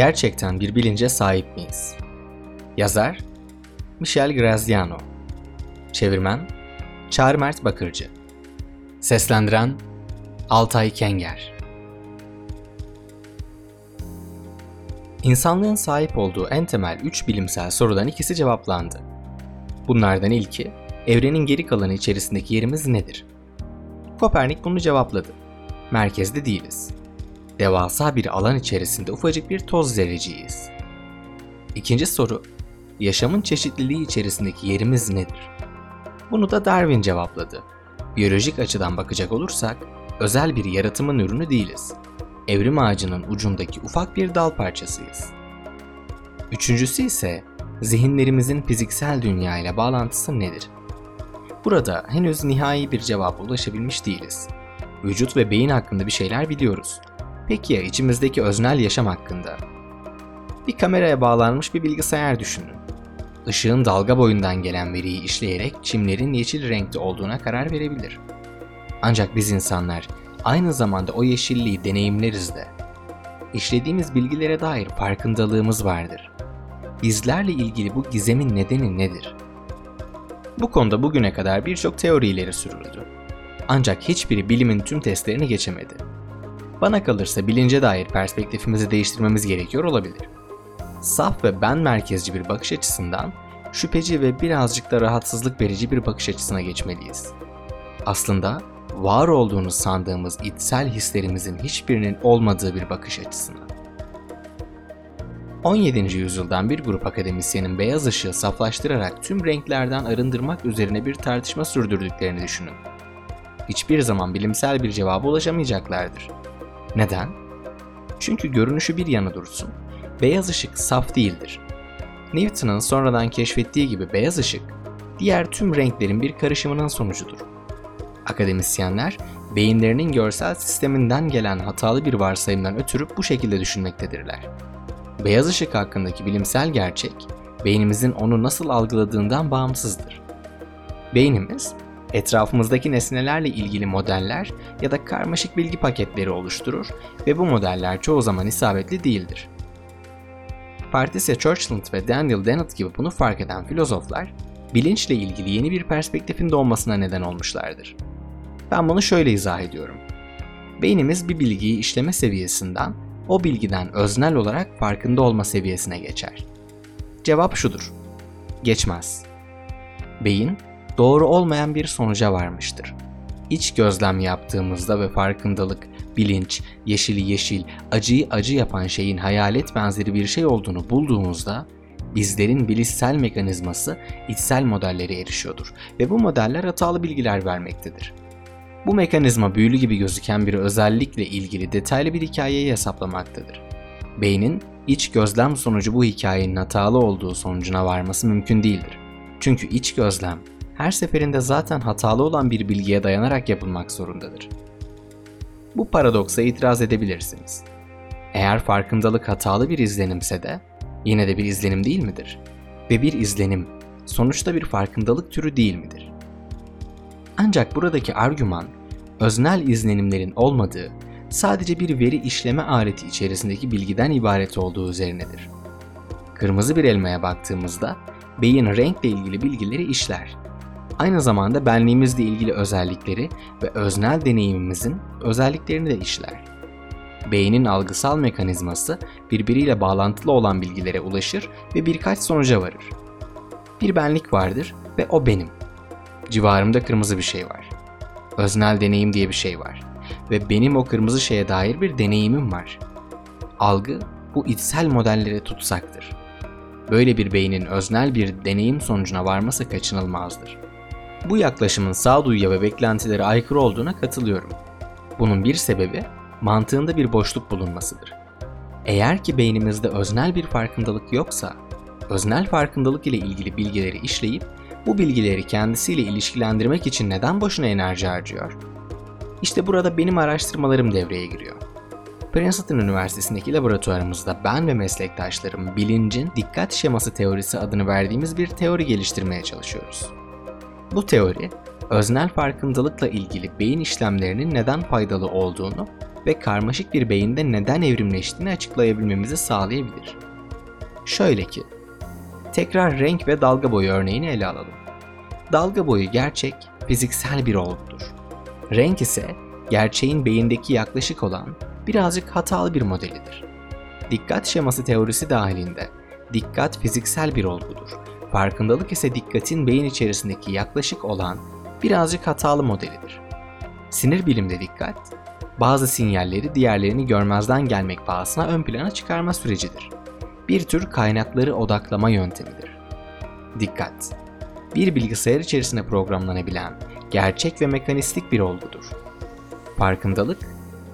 Gerçekten bir bilince sahip miyiz? Yazar Michel Graziano Çevirmen Çağrı Mert Bakırcı Seslendiren Altay Kenger İnsanlığın sahip olduğu en temel üç bilimsel sorudan ikisi cevaplandı. Bunlardan ilki, evrenin geri kalanı içerisindeki yerimiz nedir? Kopernik bunu cevapladı. Merkezde değiliz. Devasa bir alan içerisinde ufacık bir toz zerreciyiz. İkinci soru, yaşamın çeşitliliği içerisindeki yerimiz nedir? Bunu da Darwin cevapladı. Biyolojik açıdan bakacak olursak, özel bir yaratımın ürünü değiliz. Evrim ağacının ucundaki ufak bir dal parçasıyız. Üçüncüsü ise zihinlerimizin fiziksel dünya ile bağlantısı nedir? Burada henüz nihai bir cevaba ulaşabilmiş değiliz. Vücut ve beyin hakkında bir şeyler biliyoruz. Peki ya içimizdeki öznel yaşam hakkında? Bir kameraya bağlanmış bir bilgisayar düşünün. Işığın dalga boyundan gelen veriyi işleyerek çimlerin yeşil renkte olduğuna karar verebilir. Ancak biz insanlar aynı zamanda o yeşilliği deneyimleriz de. İşlediğimiz bilgilere dair farkındalığımız vardır. Bizlerle ilgili bu gizemin nedeni nedir? Bu konuda bugüne kadar birçok teori ileri sürüldü. Ancak hiçbiri bilimin tüm testlerini geçemedi. Bana kalırsa bilince dair perspektifimizi değiştirmemiz gerekiyor olabilir. Saf ve ben merkezci bir bakış açısından şüpheci ve birazcık da rahatsızlık verici bir bakış açısına geçmeliyiz. Aslında var olduğunu sandığımız içsel hislerimizin hiçbirinin olmadığı bir bakış açısına. 17. yüzyıldan bir grup akademisyenin beyaz ışığı saflaştırarak tüm renklerden arındırmak üzerine bir tartışma sürdürdüklerini düşünün. Hiçbir zaman bilimsel bir cevaba ulaşamayacaklardır. Neden? Çünkü görünüşü bir yana dursun. Beyaz ışık saf değildir. Newton'un sonradan keşfettiği gibi beyaz ışık, diğer tüm renklerin bir karışımının sonucudur. Akademisyenler, beyinlerinin görsel sisteminden gelen hatalı bir varsayımdan ötürü bu şekilde düşünmektedirler. Beyaz ışık hakkındaki bilimsel gerçek, beynimizin onu nasıl algıladığından bağımsızdır. Beynimiz, etrafımızdaki nesnelerle ilgili modeller ya da karmaşık bilgi paketleri oluşturur ve bu modeller çoğu zaman isabetli değildir. Patricia Churchland ve Daniel Dennett gibi bunu fark eden filozoflar, bilinçle ilgili yeni bir perspektifin doğmasına neden olmuşlardır. Ben bunu şöyle izah ediyorum. Beynimiz bir bilgiyi işleme seviyesinden o bilgiden öznel olarak farkında olma seviyesine geçer. Cevap şudur. Geçmez. Beyin doğru olmayan bir sonuca varmıştır. İç gözlem yaptığımızda ve farkındalık, bilinç, yeşili yeşil, acıyı acı yapan şeyin hayalet benzeri bir şey olduğunu bulduğumuzda bizlerin bilişsel mekanizması içsel modellere erişiyordur ve bu modeller hatalı bilgiler vermektedir. Bu mekanizma büyülü gibi gözüken bir özellikle ilgili detaylı bir hikayeyi hesaplamaktadır. Beynin iç gözlem sonucu bu hikayenin hatalı olduğu sonucuna varması mümkün değildir. Çünkü iç gözlem her seferinde zaten hatalı olan bir bilgiye dayanarak yapılmak zorundadır. Bu paradoksa itiraz edebilirsiniz. Eğer farkındalık hatalı bir izlenimse de yine de bir izlenim değil midir? Ve bir izlenim sonuçta bir farkındalık türü değil midir? Ancak buradaki argüman öznel izlenimlerin olmadığı, sadece bir veri işleme aleti içerisindeki bilgiden ibaret olduğu üzerinedir. Kırmızı bir elmaya baktığımızda beyin renkle ilgili bilgileri işler. Aynı zamanda benliğimizle ilgili özellikleri ve öznel deneyimimizin özelliklerini de işler. Beynin algısal mekanizması birbiriyle bağlantılı olan bilgilere ulaşır ve birkaç sonuca varır. Bir benlik vardır ve o benim. Civarımda kırmızı bir şey var. Öznel deneyim diye bir şey var. Ve benim o kırmızı şeye dair bir deneyimim var. Algı bu içsel modellere tutsaktır. Böyle bir beynin öznel bir deneyim sonucuna varması kaçınılmazdır. Bu yaklaşımın sağduyuya ve beklentilere aykırı olduğuna katılıyorum. Bunun bir sebebi mantığında bir boşluk bulunmasıdır. Eğer ki beynimizde öznel bir farkındalık yoksa, öznel farkındalık ile ilgili bilgileri işleyip bu bilgileri kendisiyle ilişkilendirmek için neden boşuna enerji harcıyor? İşte burada benim araştırmalarım devreye giriyor. Princeton Üniversitesi'ndeki laboratuvarımızda ben ve meslektaşlarım bilincin dikkat şeması teorisi adını verdiğimiz bir teori geliştirmeye çalışıyoruz. Bu teori, öznel farkındalıkla ilgili beyin işlemlerinin neden faydalı olduğunu ve karmaşık bir beyinde neden evrimleştiğini açıklayabilmemizi sağlayabilir. Şöyle ki, tekrar renk ve dalga boyu örneğini ele alalım. Dalga boyu gerçek, fiziksel bir olgudur. Renk ise gerçeğin beyindeki yaklaşık olan birazcık hatalı bir modelidir. Dikkat şeması teorisi dahilinde dikkat fiziksel bir olgudur. Farkındalık ise dikkatin beyin içerisindeki yaklaşık olan birazcık hatalı modelidir. Sinir bilimde dikkat, bazı sinyalleri diğerlerini görmezden gelmek pahasına ön plana çıkarma sürecidir. Bir tür kaynakları odaklama yöntemidir. Dikkat, bir bilgisayar içerisinde programlanabilen gerçek ve mekanistik bir olgudur. Farkındalık,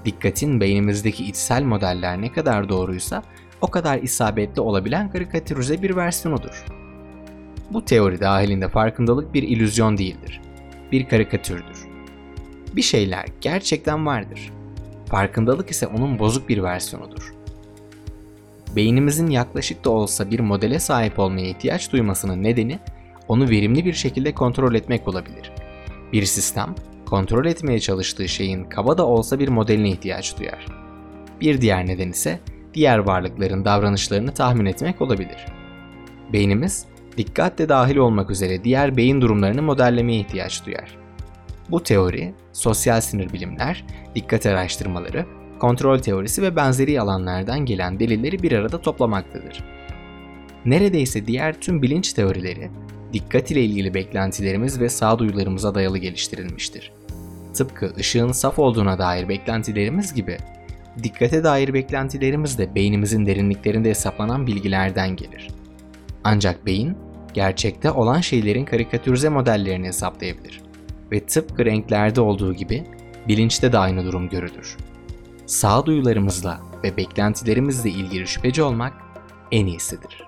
dikkatin beynimizdeki içsel modeller ne kadar doğruysa o kadar isabetli olabilen karikatürize bir versiyonudur. Bu teori dahilinde farkındalık bir illüzyon değildir. Bir karikatürdür. Bir şeyler gerçekten vardır. Farkındalık ise onun bozuk bir versiyonudur. Beynimizin yaklaşık da olsa bir modele sahip olmaya ihtiyaç duymasının nedeni onu verimli bir şekilde kontrol etmek olabilir. Bir sistem, kontrol etmeye çalıştığı şeyin kaba da olsa bir modeline ihtiyaç duyar. Bir diğer neden ise diğer varlıkların davranışlarını tahmin etmek olabilir. Beynimiz, dikkatle dahil olmak üzere diğer beyin durumlarını modellemeye ihtiyaç duyar. Bu teori, sosyal sinir bilimler, dikkat araştırmaları, kontrol teorisi ve benzeri alanlardan gelen delilleri bir arada toplamaktadır. Neredeyse diğer tüm bilinç teorileri, dikkat ile ilgili beklentilerimiz ve sağduyularımıza dayalı geliştirilmiştir. Tıpkı ışığın saf olduğuna dair beklentilerimiz gibi, dikkate dair beklentilerimiz de beynimizin derinliklerinde hesaplanan bilgilerden gelir. Ancak beyin, gerçekte olan şeylerin karikatürize modellerini hesaplayabilir ve tıpkı renklerde olduğu gibi bilinçte de aynı durum görülür. Sağduyularımızla ve beklentilerimizle ilgili şüpheci olmak en iyisidir.